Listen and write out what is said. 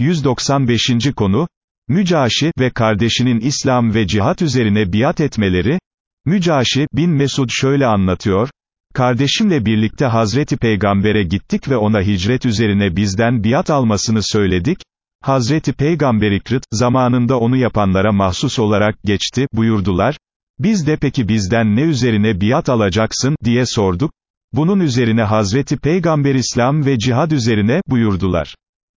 195. konu, Mücaşi ve kardeşinin İslam ve cihat üzerine biat etmeleri, Mücaşi bin Mesud şöyle anlatıyor, Kardeşimle birlikte Hazreti Peygamber'e gittik ve ona hicret üzerine bizden biat almasını söyledik, Hazreti Peygamber ikrit, zamanında onu yapanlara mahsus olarak geçti, buyurdular, biz de peki bizden ne üzerine biat alacaksın, diye sorduk, bunun üzerine Hazreti Peygamber İslam ve cihad üzerine, buyurdular.